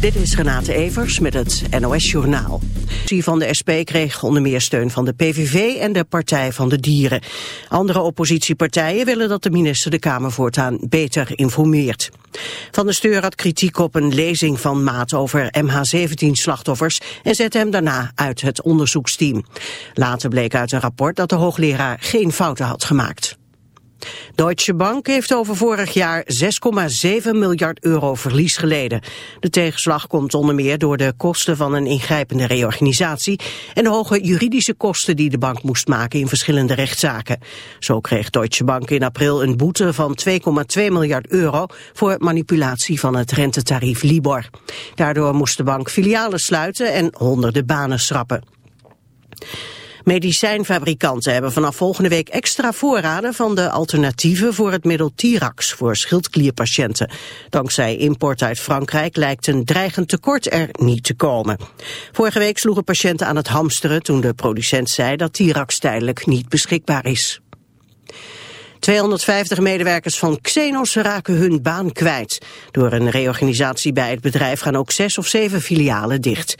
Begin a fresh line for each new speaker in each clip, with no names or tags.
Dit is Renate Evers met het NOS Journaal. De van de SP kreeg onder meer steun van de PVV en de Partij van de Dieren. Andere oppositiepartijen willen dat de minister de Kamer voortaan beter informeert. Van der Steur had kritiek op een lezing van Maat over MH17-slachtoffers en zette hem daarna uit het onderzoeksteam. Later bleek uit een rapport dat de hoogleraar geen fouten had gemaakt. Deutsche Bank heeft over vorig jaar 6,7 miljard euro verlies geleden. De tegenslag komt onder meer door de kosten van een ingrijpende reorganisatie en de hoge juridische kosten die de bank moest maken in verschillende rechtszaken. Zo kreeg Deutsche Bank in april een boete van 2,2 miljard euro voor manipulatie van het rentetarief Libor. Daardoor moest de bank filialen sluiten en honderden banen schrappen. Medicijnfabrikanten hebben vanaf volgende week extra voorraden van de alternatieven voor het middel Tirax voor schildklierpatiënten. Dankzij import uit Frankrijk lijkt een dreigend tekort er niet te komen. Vorige week sloegen patiënten aan het hamsteren toen de producent zei dat Tirax tijdelijk niet beschikbaar is. 250 medewerkers van Xenos raken hun baan kwijt. Door een reorganisatie bij het bedrijf gaan ook zes of zeven filialen dicht.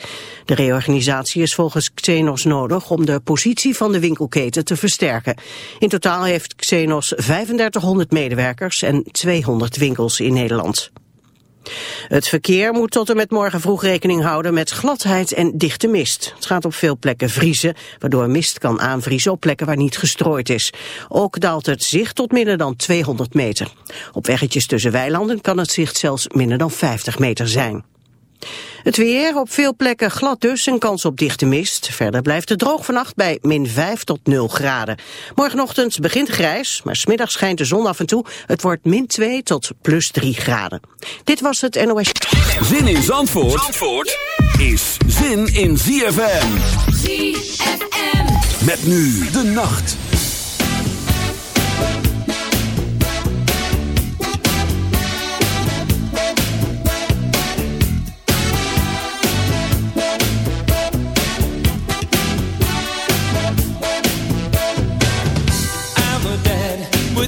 De reorganisatie is volgens Xenos nodig om de positie van de winkelketen te versterken. In totaal heeft Xenos 3500 medewerkers en 200 winkels in Nederland. Het verkeer moet tot en met morgen vroeg rekening houden met gladheid en dichte mist. Het gaat op veel plekken vriezen, waardoor mist kan aanvriezen op plekken waar niet gestrooid is. Ook daalt het zicht tot minder dan 200 meter. Op weggetjes tussen weilanden kan het zicht zelfs minder dan 50 meter zijn. Het weer, op veel plekken glad dus en kans op dichte mist. Verder blijft het droog vannacht bij min 5 tot 0 graden. Morgenochtend begint grijs, maar smiddag schijnt de zon af en toe. Het wordt min 2 tot plus 3 graden. Dit was het NOS.
Zin in Zandvoort, Zandvoort is zin in ZFM. ZFM. Met nu de nacht.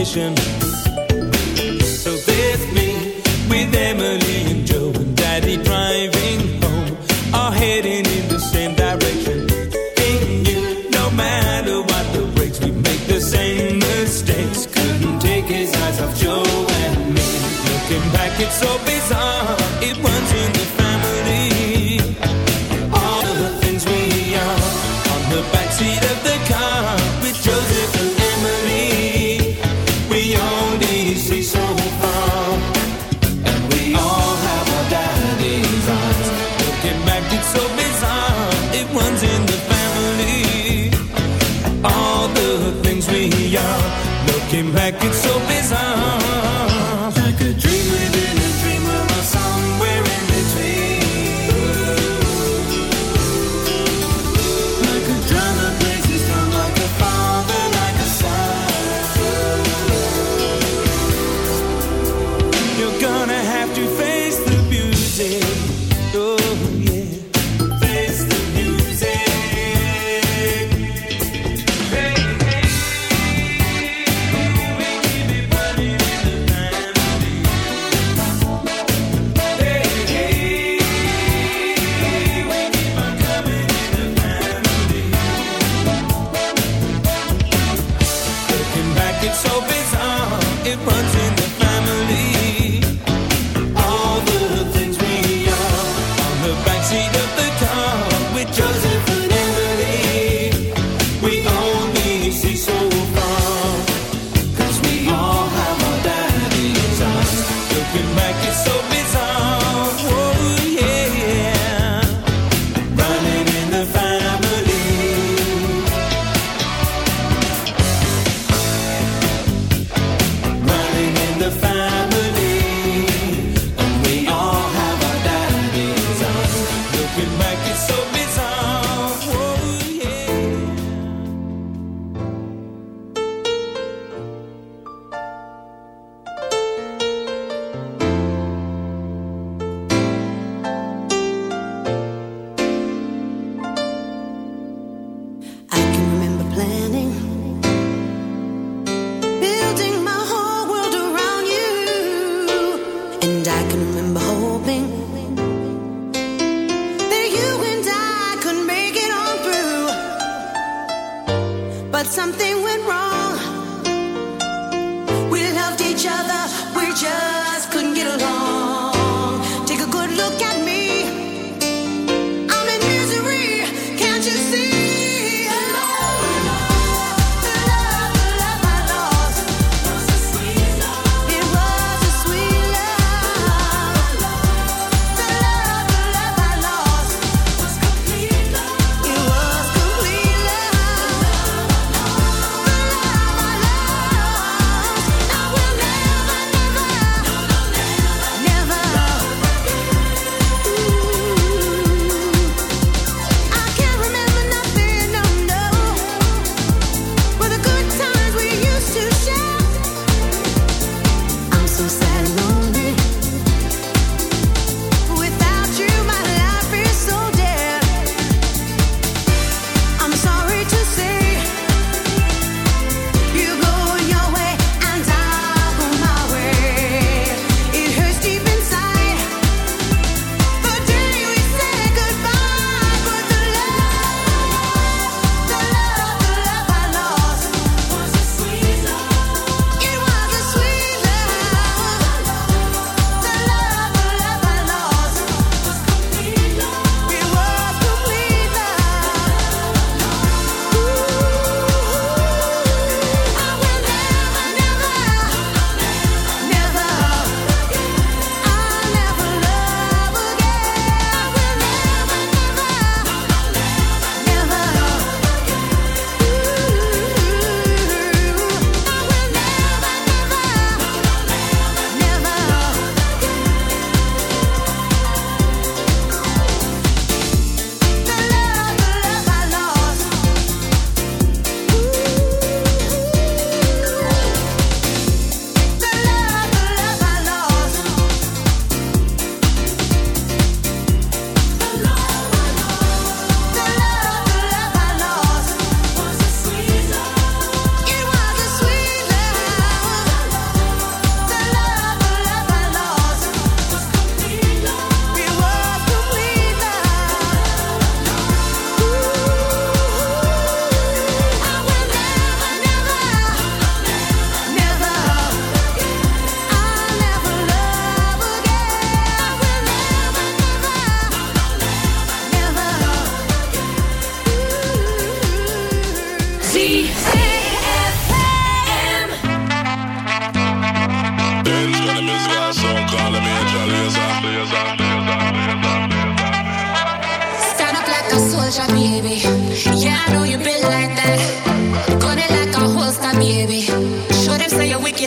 In. So there's me with Emily and Joe and Daddy driving home, all heading in the same direction. He knew no matter what the breaks, we make the same mistakes. Couldn't take his eyes off Joe and me. Looking back, it's so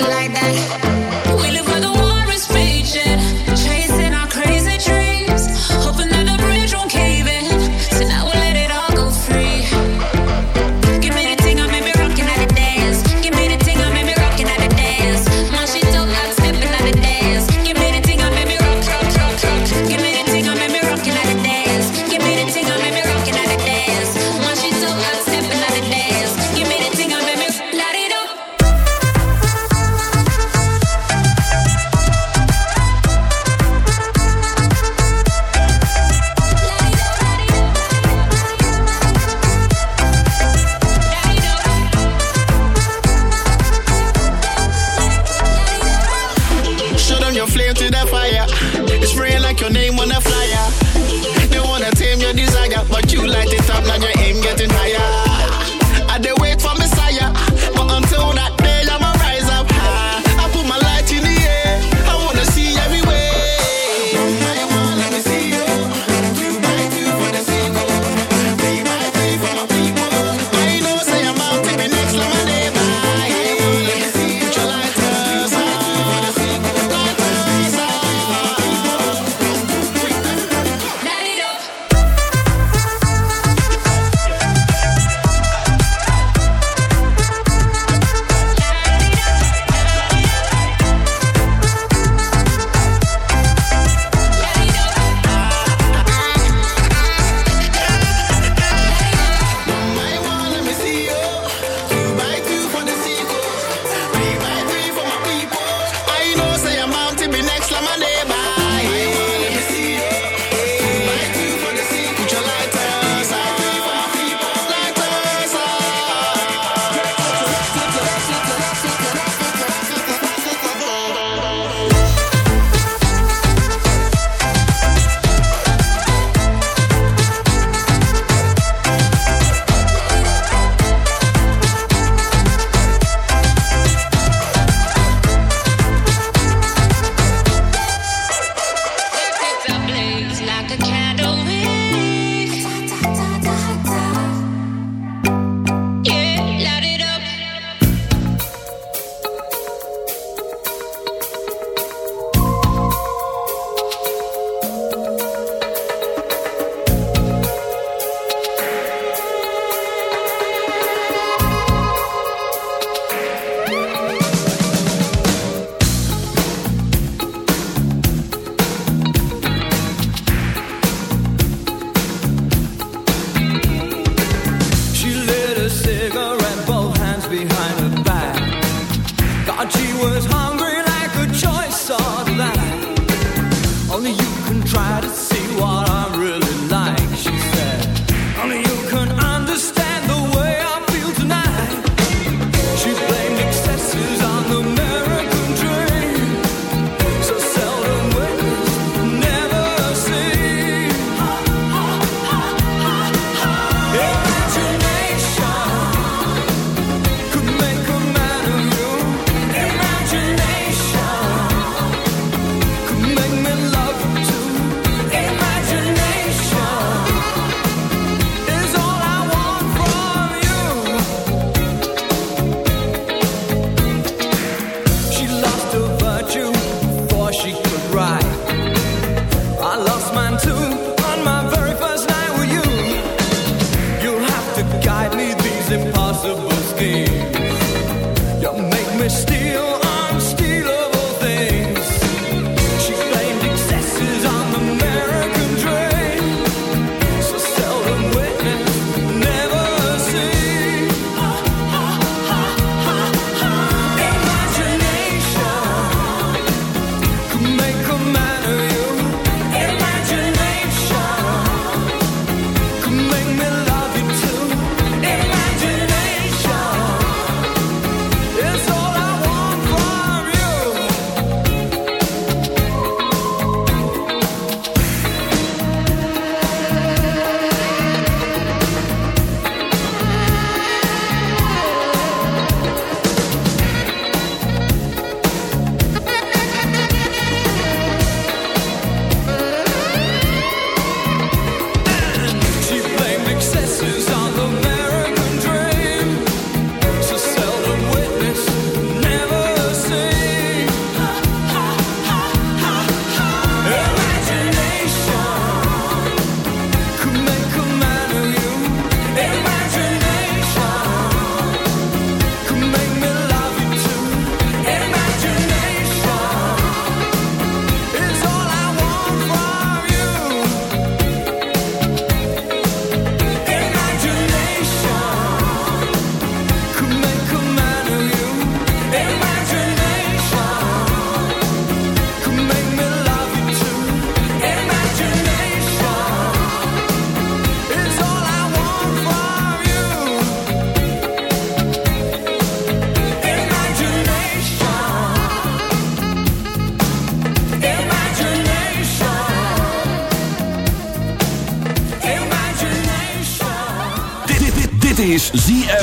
like
that.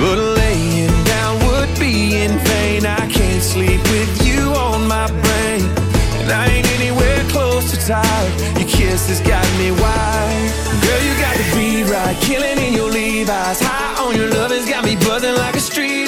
But laying down would be in vain. I can't sleep with you on my brain. And I ain't anywhere close to tired. Your kiss has got me wired. Girl, you got the beat right. Killing in your Levi's. High on your love has got me buzzing like a street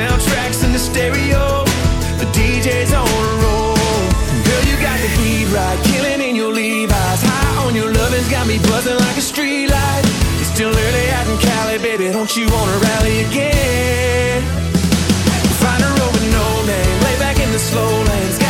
soundtracks in the stereo. The DJ's on a roll. Girl, you got the heat right, killing in your Levi's. High on your lovin's got me buzzing like a streetlight. It's still early out in Cali, baby. Don't you wanna rally again? Find a road with no name, lay back in the slow
lanes.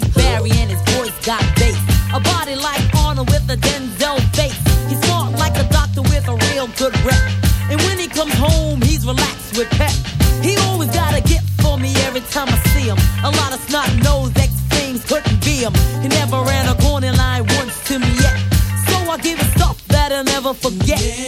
like Barry and his voice got bass. A body like Arnold with a Denzel face. He's smart like a doctor with a real good rep. And when he comes home, he's relaxed with pep. He always got a gift for me every time I see him. A lot of snot knows ex things couldn't be him. He never ran a corner line once to me yet. So I give him stuff that I'll never forget. Yeah.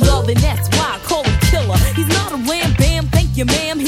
well, that's why I call him killer. He's not a ram bam, thank you, ma'am. He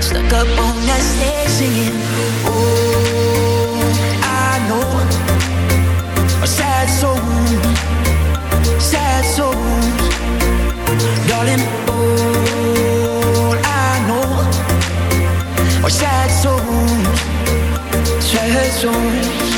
stuck up on that stage singing. Oh, I know a sad soul, sad souls, darling. All I know are sad souls, sad souls.